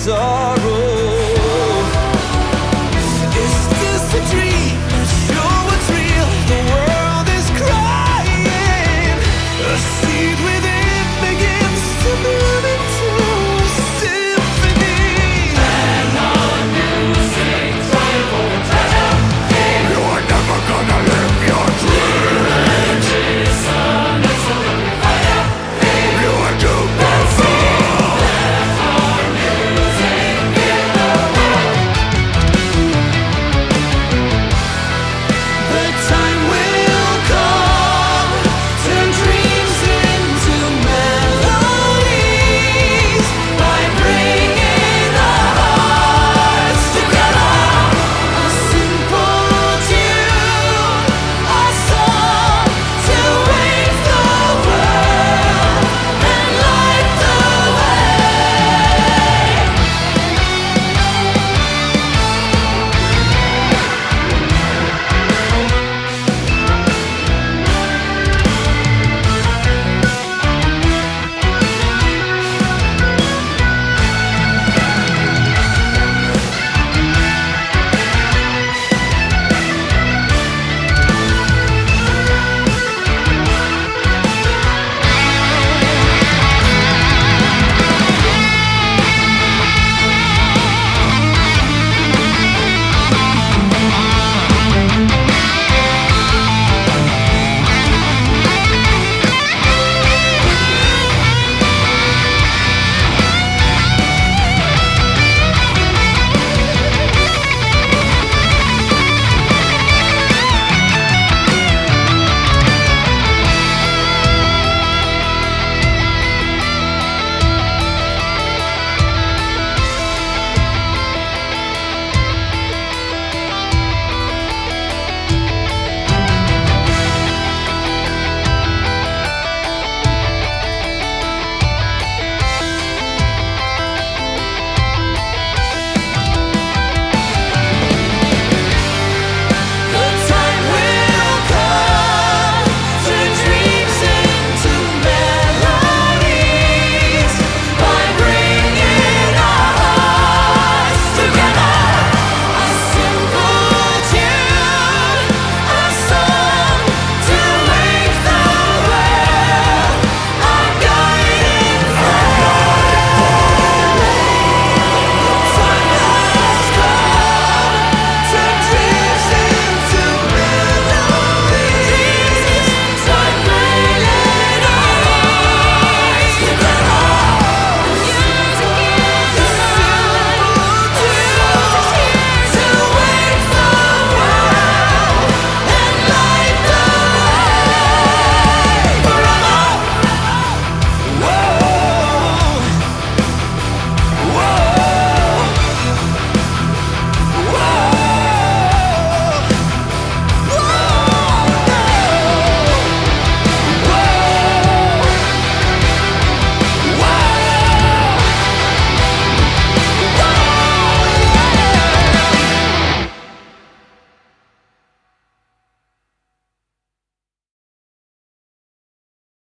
sorrow.